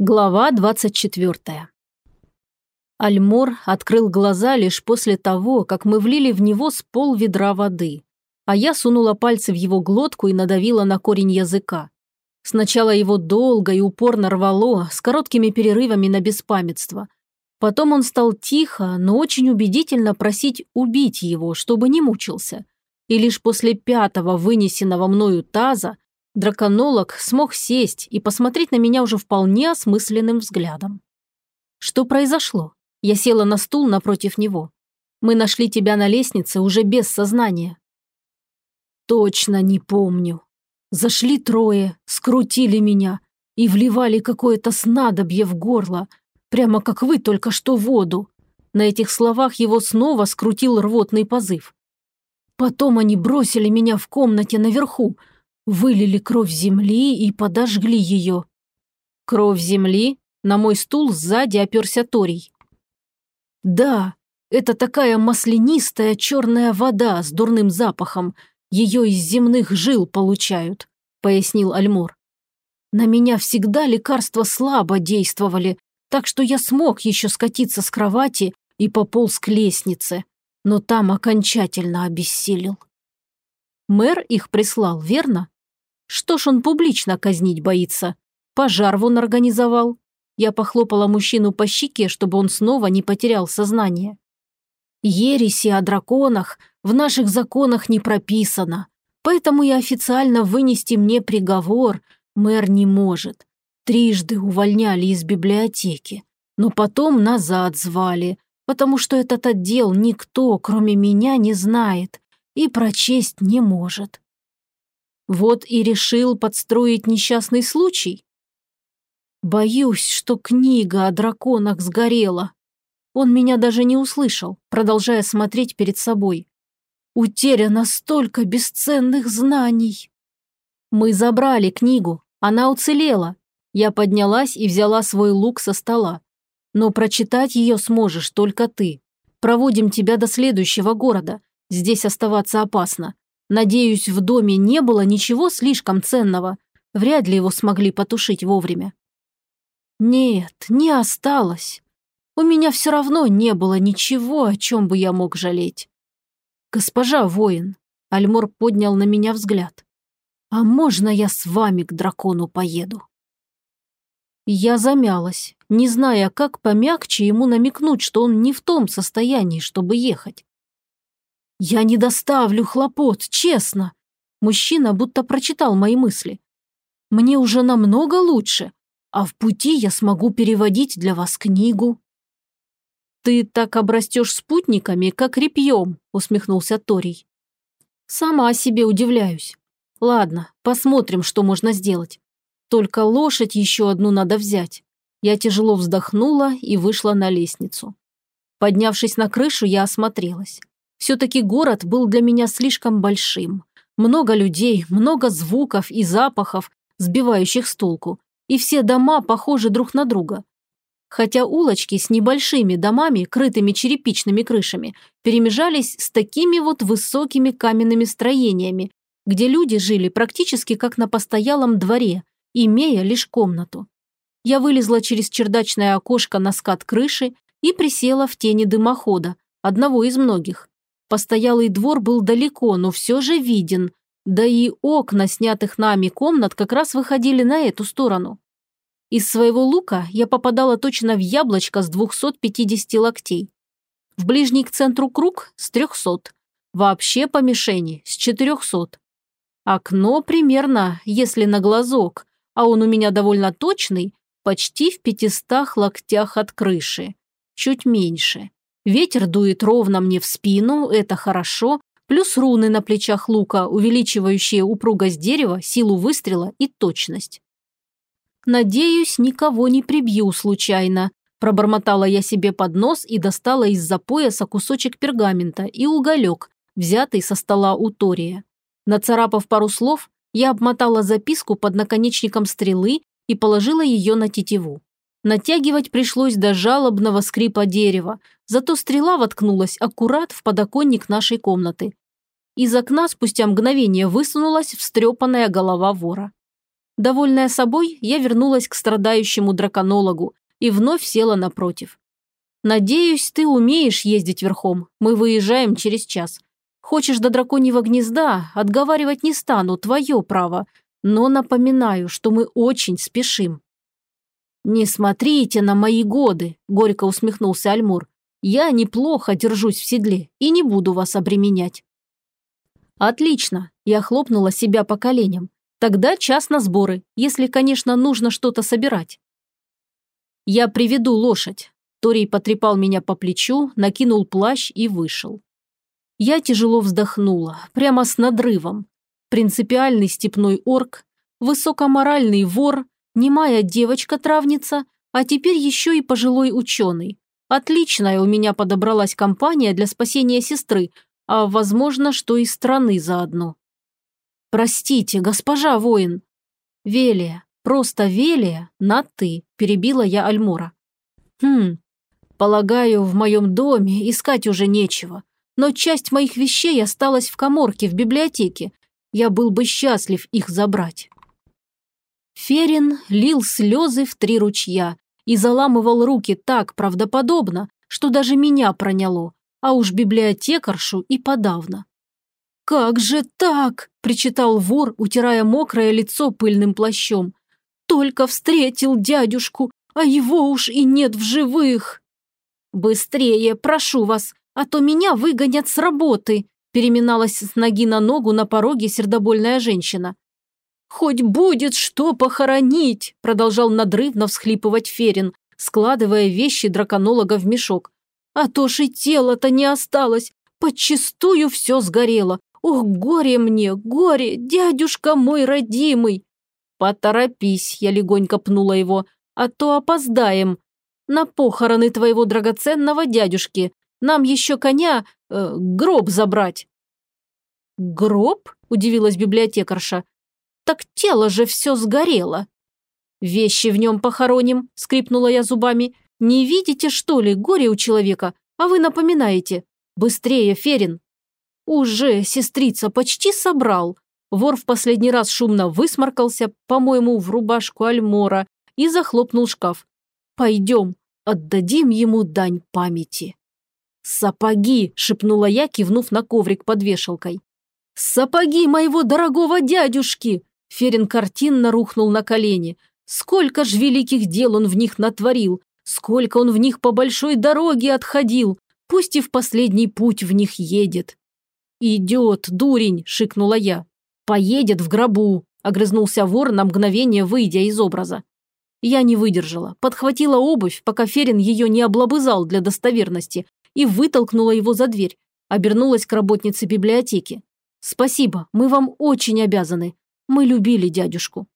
Глава 24. Альмор открыл глаза лишь после того, как мы влили в него с пол ведра воды, а я сунула пальцы в его глотку и надавила на корень языка. Сначала его долго и упорно рвало, с короткими перерывами на беспамятство. Потом он стал тихо, но очень убедительно просить убить его, чтобы не мучился. И лишь после пятого вынесенного мною таза драконолог смог сесть и посмотреть на меня уже вполне осмысленным взглядом. Что произошло? Я села на стул напротив него. Мы нашли тебя на лестнице уже без сознания. Точно не помню. Зашли трое, скрутили меня и вливали какое-то снадобье в горло, прямо как вы только что воду. На этих словах его снова скрутил рвотный позыв. Потом они бросили меня в комнате наверху, Вылили кровь земли и подожгли ее. Кровь земли? На мой стул сзади оперся Торий. Да, это такая маслянистая черная вода с дурным запахом. Ее из земных жил получают, пояснил Альмор. На меня всегда лекарства слабо действовали, так что я смог еще скатиться с кровати и пополз к лестнице, но там окончательно обессилел. Мэр их прислал, верно? Что ж он публично казнить боится? Пожар вон организовал. Я похлопала мужчину по щеке, чтобы он снова не потерял сознание. Ереси о драконах в наших законах не прописано, поэтому и официально вынести мне приговор мэр не может. Трижды увольняли из библиотеки, но потом назад звали, потому что этот отдел никто, кроме меня, не знает и прочесть не может. Вот и решил подстроить несчастный случай? Боюсь, что книга о драконах сгорела. Он меня даже не услышал, продолжая смотреть перед собой. Утеряно столько бесценных знаний. Мы забрали книгу, она уцелела. Я поднялась и взяла свой лук со стола. Но прочитать ее сможешь только ты. Проводим тебя до следующего города. Здесь оставаться опасно. Надеюсь, в доме не было ничего слишком ценного. Вряд ли его смогли потушить вовремя. Нет, не осталось. У меня все равно не было ничего, о чем бы я мог жалеть. Госпожа воин, Альмор поднял на меня взгляд. А можно я с вами к дракону поеду? Я замялась, не зная, как помягче ему намекнуть, что он не в том состоянии, чтобы ехать. «Я не доставлю хлопот, честно!» Мужчина будто прочитал мои мысли. «Мне уже намного лучше, а в пути я смогу переводить для вас книгу». «Ты так обрастешь спутниками, как репьем», — усмехнулся Торий. «Сама себе удивляюсь. Ладно, посмотрим, что можно сделать. Только лошадь еще одну надо взять». Я тяжело вздохнула и вышла на лестницу. Поднявшись на крышу, я осмотрелась. Все-таки город был для меня слишком большим. Много людей, много звуков и запахов, сбивающих с толку. И все дома похожи друг на друга. Хотя улочки с небольшими домами, крытыми черепичными крышами, перемежались с такими вот высокими каменными строениями, где люди жили практически как на постоялом дворе, имея лишь комнату. Я вылезла через чердачное окошко на скат крыши и присела в тени дымохода, одного из многих. Постоялый двор был далеко, но все же виден, да и окна, снятых нами комнат, как раз выходили на эту сторону. Из своего лука я попадала точно в яблочко с 250 локтей. В ближний к центру круг с 300. Вообще по мишени с 400. Окно примерно, если на глазок, а он у меня довольно точный, почти в 500 локтях от крыши. Чуть меньше. Ветер дует ровно мне в спину, это хорошо, плюс руны на плечах лука, увеличивающие упругость дерева, силу выстрела и точность. «Надеюсь, никого не прибью случайно», пробормотала я себе под нос и достала из-за пояса кусочек пергамента и уголек, взятый со стола у Тория. Нацарапав пару слов, я обмотала записку под наконечником стрелы и положила ее на тетиву. Натягивать пришлось до жалобного скрипа дерева, зато стрела воткнулась аккурат в подоконник нашей комнаты. Из окна спустя мгновение высунулась встрепанная голова вора. Довольная собой, я вернулась к страдающему драконологу и вновь села напротив. «Надеюсь, ты умеешь ездить верхом. Мы выезжаем через час. Хочешь до драконьего гнезда, отговаривать не стану, твое право. Но напоминаю, что мы очень спешим». «Не смотрите на мои годы», – горько усмехнулся Альмур. «Я неплохо держусь в седле и не буду вас обременять». «Отлично», – я хлопнула себя по коленям. «Тогда час на сборы, если, конечно, нужно что-то собирать». «Я приведу лошадь». Торий потрепал меня по плечу, накинул плащ и вышел. Я тяжело вздохнула, прямо с надрывом. Принципиальный степной орк, высокоморальный вор, немая девочка-травница, а теперь еще и пожилой ученый. Отличная у меня подобралась компания для спасения сестры, а, возможно, что и страны заодно. «Простите, госпожа воин!» «Велия, просто Велия, на «ты», – перебила я Альмора. «Хм, полагаю, в моем доме искать уже нечего, но часть моих вещей осталась в коморке в библиотеке. Я был бы счастлив их забрать». Ферин лил слезы в три ручья и заламывал руки так правдоподобно, что даже меня проняло, а уж библиотекаршу и подавно. «Как же так?» – причитал вор, утирая мокрое лицо пыльным плащом. «Только встретил дядюшку, а его уж и нет в живых!» «Быстрее, прошу вас, а то меня выгонят с работы!» – переминалась с ноги на ногу на пороге сердобольная женщина. «Хоть будет что похоронить!» – продолжал надрывно всхлипывать Ферин, складывая вещи драконолога в мешок. «А то ж и тело-то не осталось, подчистую все сгорело. Ох, горе мне, горе, дядюшка мой родимый!» «Поторопись!» – я легонько пнула его, а то опоздаем. На похороны твоего драгоценного дядюшки. Нам еще коня, э, гроб забрать». «Гроб?» – удивилась библиотекарша. Так тело же все сгорело. Вещи в нем похороним, скрипнула я зубами. Не видите, что ли, горе у человека, а вы напоминаете. Быстрее, Ферин. Уже, сестрица, почти собрал. Вор в последний раз шумно высморкался, по-моему, в рубашку Альмора и захлопнул шкаф. Пойдем, отдадим ему дань памяти. «Сапоги!» – шепнула я, кивнув на коврик под вешалкой. «Сапоги моего дорогого дядюшки!» Ферин картинно рухнул на колени. Сколько ж великих дел он в них натворил, сколько он в них по большой дороге отходил, пусть и в последний путь в них едет. «Идет, дурень!» – шикнула я. «Поедет в гробу!» – огрызнулся вор на мгновение, выйдя из образа. Я не выдержала, подхватила обувь, пока Ферин ее не облобызал для достоверности, и вытолкнула его за дверь. Обернулась к работнице библиотеки. «Спасибо, мы вам очень обязаны. Мы любили дядюшку».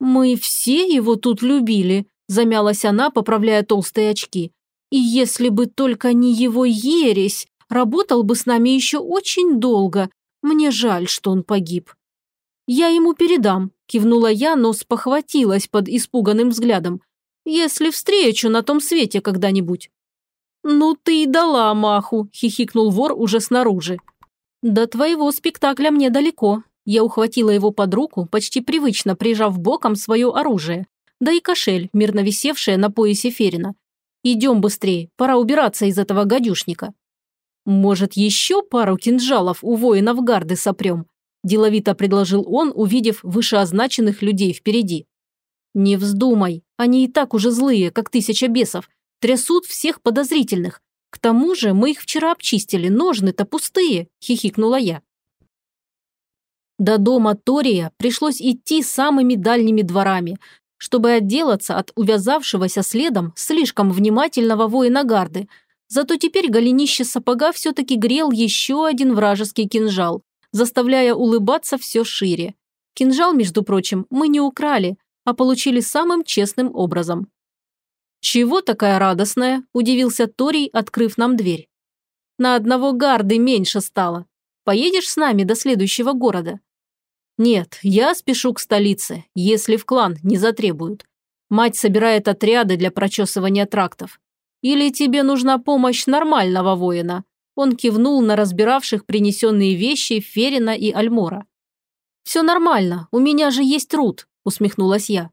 «Мы все его тут любили», – замялась она, поправляя толстые очки. «И если бы только не его ересь, работал бы с нами еще очень долго. Мне жаль, что он погиб». «Я ему передам», – кивнула я, но спохватилась под испуганным взглядом. «Если встречу на том свете когда-нибудь». «Ну ты и дала маху», – хихикнул вор уже снаружи. «До твоего спектакля мне далеко. Я ухватила его под руку, почти привычно прижав боком свое оружие, да и кошель, мирно висевшая на поясе Ферина. «Идем быстрее, пора убираться из этого гадюшника». «Может, еще пару кинжалов у воинов гарды сопрем?» – деловито предложил он, увидев вышеозначенных людей впереди. «Не вздумай, они и так уже злые, как тысяча бесов, трясут всех подозрительных. К тому же мы их вчера обчистили, ножны-то пустые», – хихикнула я. До дома Тория пришлось идти самыми дальними дворами, чтобы отделаться от увязавшегося следом слишком внимательного воина гарды. Зато теперь голенище сапога все-таки грел еще один вражеский кинжал, заставляя улыбаться все шире. Кинжал, между прочим, мы не украли, а получили самым честным образом. «Чего такая радостная?» – удивился Торий, открыв нам дверь. «На одного гарды меньше стало. Поедешь с нами до следующего города?» «Нет, я спешу к столице, если в клан не затребуют. Мать собирает отряды для прочесывания трактов. Или тебе нужна помощь нормального воина?» Он кивнул на разбиравших принесенные вещи Ферина и Альмора. «Все нормально, у меня же есть Рут», усмехнулась я.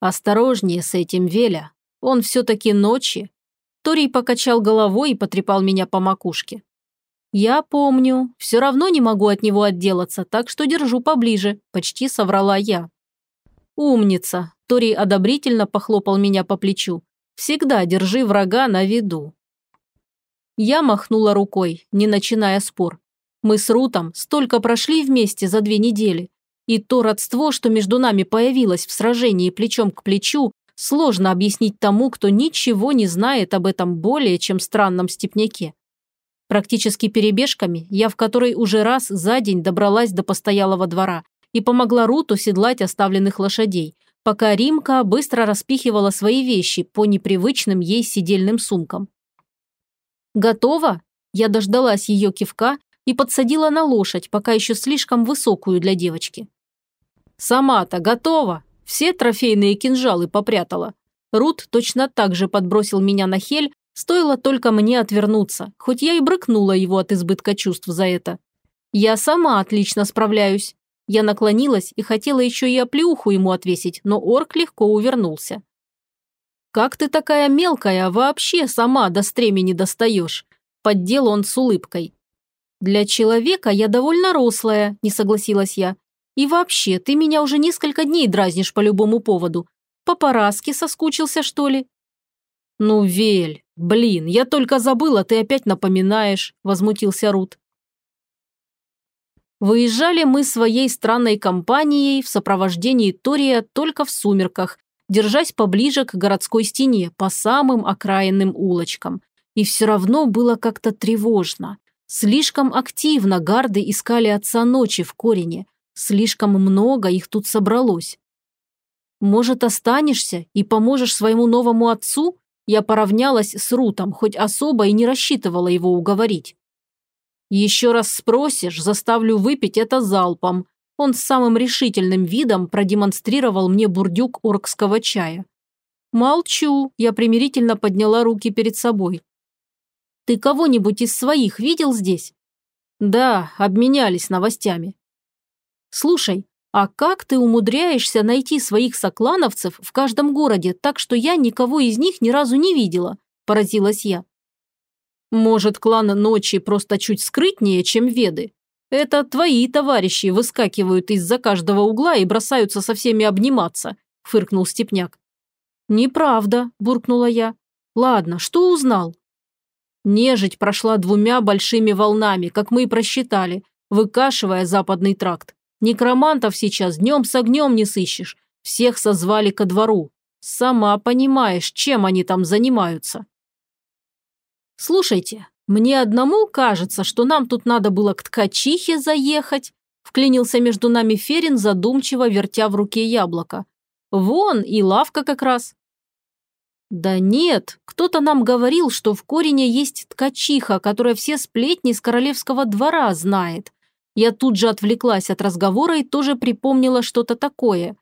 «Осторожнее с этим, Веля. Он все-таки ночи». Торий покачал головой и потрепал меня по макушке. «Я помню. Все равно не могу от него отделаться, так что держу поближе», – почти соврала я. «Умница!» – Торий одобрительно похлопал меня по плечу. «Всегда держи врага на виду». Я махнула рукой, не начиная спор. Мы с Рутом столько прошли вместе за две недели. И то родство, что между нами появилось в сражении плечом к плечу, сложно объяснить тому, кто ничего не знает об этом более, чем странном степняке. Практически перебежками я в которой уже раз за день добралась до постоялого двора и помогла Руту седлать оставленных лошадей, пока Римка быстро распихивала свои вещи по непривычным ей сидельным сумкам. «Готово?» Я дождалась ее кивка и подсадила на лошадь, пока еще слишком высокую для девочки. «Сама-то готова!» Все трофейные кинжалы попрятала. Рут точно так же подбросил меня на хель, стоило только мне отвернуться, хоть я и брыкнула его от избытка чувств за это. Я сама отлично справляюсь. Я наклонилась и хотела еще и оплеуху ему отвесить, но орк легко увернулся. «Как ты такая мелкая, вообще сама до стремени достаешь?» Поддел он с улыбкой. «Для человека я довольно рослая», – не согласилась я. И вообще, ты меня уже несколько дней дразнишь по любому поводу. По поразке соскучился, что ли?» «Ну, Вель, блин, я только забыла, ты опять напоминаешь», – возмутился Рут. Выезжали мы своей странной компанией в сопровождении Тория только в сумерках, держась поближе к городской стене, по самым окраинным улочкам. И все равно было как-то тревожно. Слишком активно гарды искали отца ночи в Корене, Слишком много их тут собралось. Может, останешься и поможешь своему новому отцу? Я поравнялась с Рутом, хоть особо и не рассчитывала его уговорить. Еще раз спросишь, заставлю выпить это залпом. Он с самым решительным видом продемонстрировал мне бурдюк оркского чая. Молчу, я примирительно подняла руки перед собой. Ты кого-нибудь из своих видел здесь? Да, обменялись новостями. Слушай, а как ты умудряешься найти своих соклановцев в каждом городе, так что я никого из них ни разу не видела?» – поразилась я. «Может, клан Ночи просто чуть скрытнее, чем Веды? Это твои товарищи выскакивают из-за каждого угла и бросаются со всеми обниматься», – фыркнул Степняк. «Неправда», – буркнула я. «Ладно, что узнал?» Нежить прошла двумя большими волнами, как мы и просчитали, выкашивая западный тракт. Некромантов сейчас днем с огнем не сыщешь. Всех созвали ко двору. Сама понимаешь, чем они там занимаются. Слушайте, мне одному кажется, что нам тут надо было к ткачихе заехать. Вклинился между нами Ферин, задумчиво вертя в руке яблоко. Вон и лавка как раз. Да нет, кто-то нам говорил, что в Корине есть ткачиха, которая все сплетни с королевского двора знает. Я тут же отвлеклась от разговора и тоже припомнила что-то такое.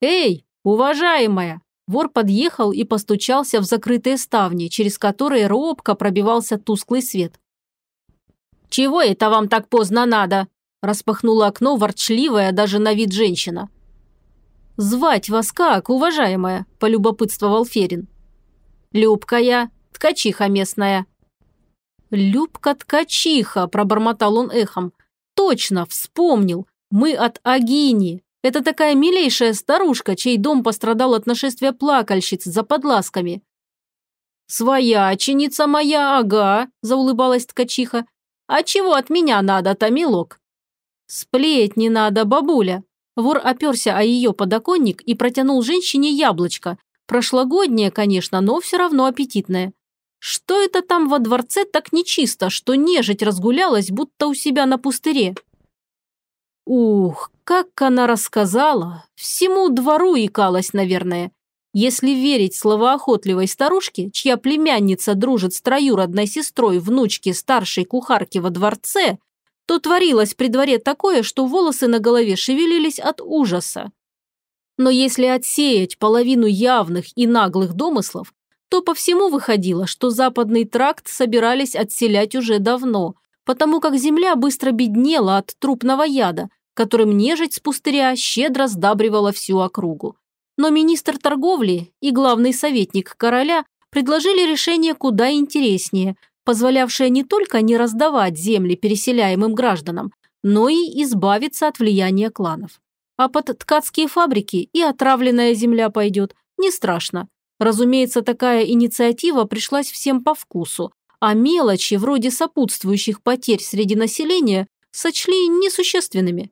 «Эй, уважаемая!» Вор подъехал и постучался в закрытые ставни, через которые робко пробивался тусклый свет. «Чего это вам так поздно надо?» распахнула окно ворчливая даже на вид женщина. «Звать вас как, уважаемая?» – полюбопытствовал Ферин. «Любка я, ткачиха местная», «Любка-ткачиха», – пробормотал он эхом. «Точно, вспомнил. Мы от Агини. Это такая милейшая старушка, чей дом пострадал от нашествия плакальщиц за подласками». «Свояченица моя, ага», – заулыбалась ткачиха. «А чего от меня надо-то, милок?» «Сплетни надо, бабуля». Вор оперся о ее подоконник и протянул женщине яблочко. Прошлогоднее, конечно, но все равно аппетитное. Что это там во дворце так нечисто, что нежить разгулялась, будто у себя на пустыре? Ух, как она рассказала! Всему двору икалась, наверное. Если верить словоохотливой старушке, чья племянница дружит с троюродной сестрой внучки старшей кухарки во дворце, то творилось при дворе такое, что волосы на голове шевелились от ужаса. Но если отсеять половину явных и наглых домыслов, то по всему выходило, что западный тракт собирались отселять уже давно, потому как земля быстро беднела от трупного яда, которым нежить с пустыря щедро сдабривала всю округу. Но министр торговли и главный советник короля предложили решение куда интереснее, позволявшее не только не раздавать земли переселяемым гражданам, но и избавиться от влияния кланов. А под ткацкие фабрики и отравленная земля пойдет, не страшно. Разумеется, такая инициатива пришлась всем по вкусу, а мелочи, вроде сопутствующих потерь среди населения, сочли несущественными.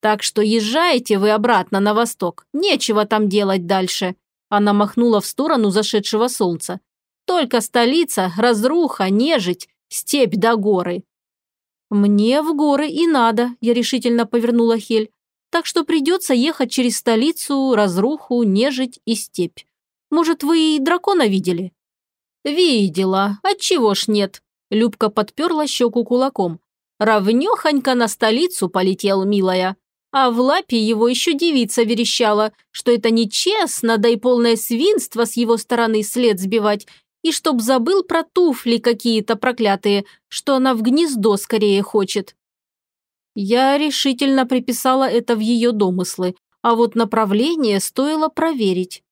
Так что езжаете вы обратно на восток, нечего там делать дальше. Она махнула в сторону зашедшего солнца. Только столица, разруха, нежить, степь до горы. Мне в горы и надо, я решительно повернула Хель. Так что придется ехать через столицу, разруху, нежить и степь. Может, вы и дракона видели? Видела. Отчего ж нет? Любка подперла щеку кулаком. Равнёхонько на столицу полетел, милая. А в лапе его еще девица верещала, что это нечестно, да и полное свинство с его стороны след сбивать, и чтоб забыл про туфли какие-то проклятые, что она в гнездо скорее хочет. Я решительно приписала это в ее домыслы, а вот направление стоило проверить.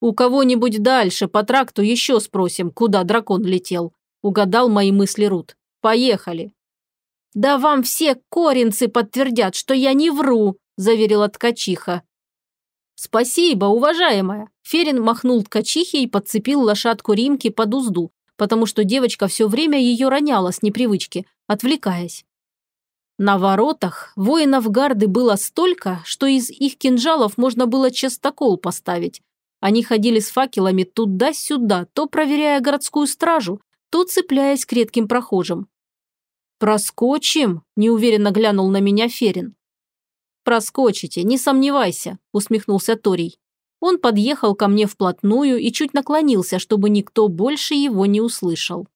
«У кого-нибудь дальше по тракту еще спросим, куда дракон летел», угадал мои мысли Рут. «Поехали». «Да вам все коринцы подтвердят, что я не вру», – заверила ткачиха. «Спасибо, уважаемая!» Ферин махнул ткачихе и подцепил лошадку Римки под узду, потому что девочка все время ее роняла с непривычки, отвлекаясь. На воротах воинов гарды было столько, что из их кинжалов можно было частокол поставить. Они ходили с факелами туда-сюда, то проверяя городскую стражу, то цепляясь к редким прохожим. «Проскочим?» – неуверенно глянул на меня Ферин. «Проскочите, не сомневайся», – усмехнулся Торий. Он подъехал ко мне вплотную и чуть наклонился, чтобы никто больше его не услышал.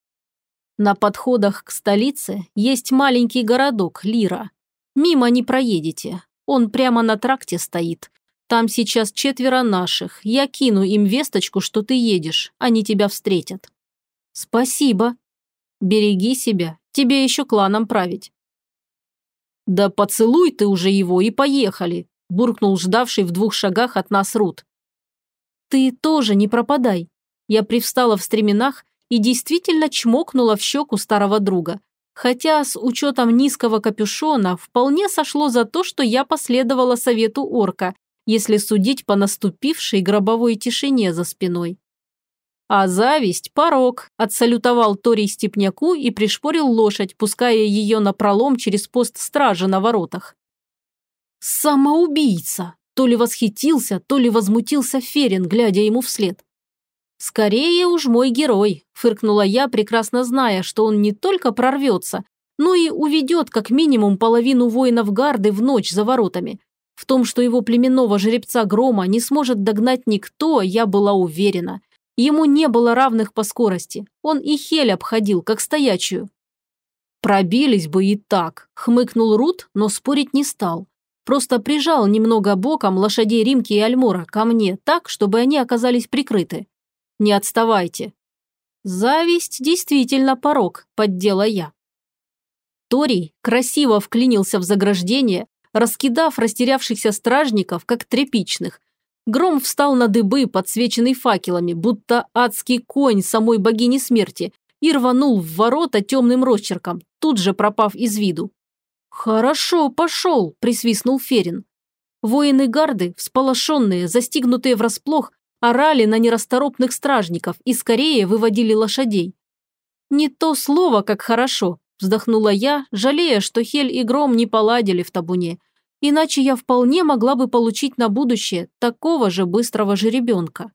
На подходах к столице есть маленький городок Лира. Мимо не проедете. Он прямо на тракте стоит. Там сейчас четверо наших. Я кину им весточку, что ты едешь. Они тебя встретят. Спасибо. Береги себя Тебе еще кланом править». «Да поцелуй ты уже его и поехали», – буркнул ждавший в двух шагах от нас Рут. «Ты тоже не пропадай». Я привстала в стременах и действительно чмокнула в щеку старого друга. Хотя с учетом низкого капюшона вполне сошло за то, что я последовала совету орка, если судить по наступившей гробовой тишине за спиной. А зависть – порог, отсалютовал Торий степняку и пришпорил лошадь, пуская ее на пролом через пост стражи на воротах. «Самоубийца!» – то ли восхитился, то ли возмутился Ферин, глядя ему вслед. «Скорее уж мой герой», – фыркнула я, прекрасно зная, что он не только прорвется, но и уведет как минимум половину воинов гарды в ночь за воротами. В том, что его племенного жеребца Грома не сможет догнать никто, я была уверена. Ему не было равных по скорости. Он и Хель обходил, как стоячую. «Пробились бы и так», – хмыкнул Рут, но спорить не стал. Просто прижал немного боком лошадей Римки и Альмора ко мне так, чтобы они оказались прикрыты. «Не отставайте». «Зависть действительно порог», – поддела я. Тори красиво вклинился в заграждение, раскидав растерявшихся стражников, как тряпичных, Гром встал на дыбы, подсвеченный факелами, будто адский конь самой богини смерти, и рванул в ворота темным росчерком, тут же пропав из виду. «Хорошо, пошел!» – присвистнул Ферин. Воины гарды, всполошенные, застигнутые врасплох, орали на нерасторопных стражников и скорее выводили лошадей. «Не то слово, как хорошо», – вздохнула я, жалея, что Хель и Гром не поладили в табуне, Иначе я вполне могла бы получить на будущее такого же быстрого жеребенка.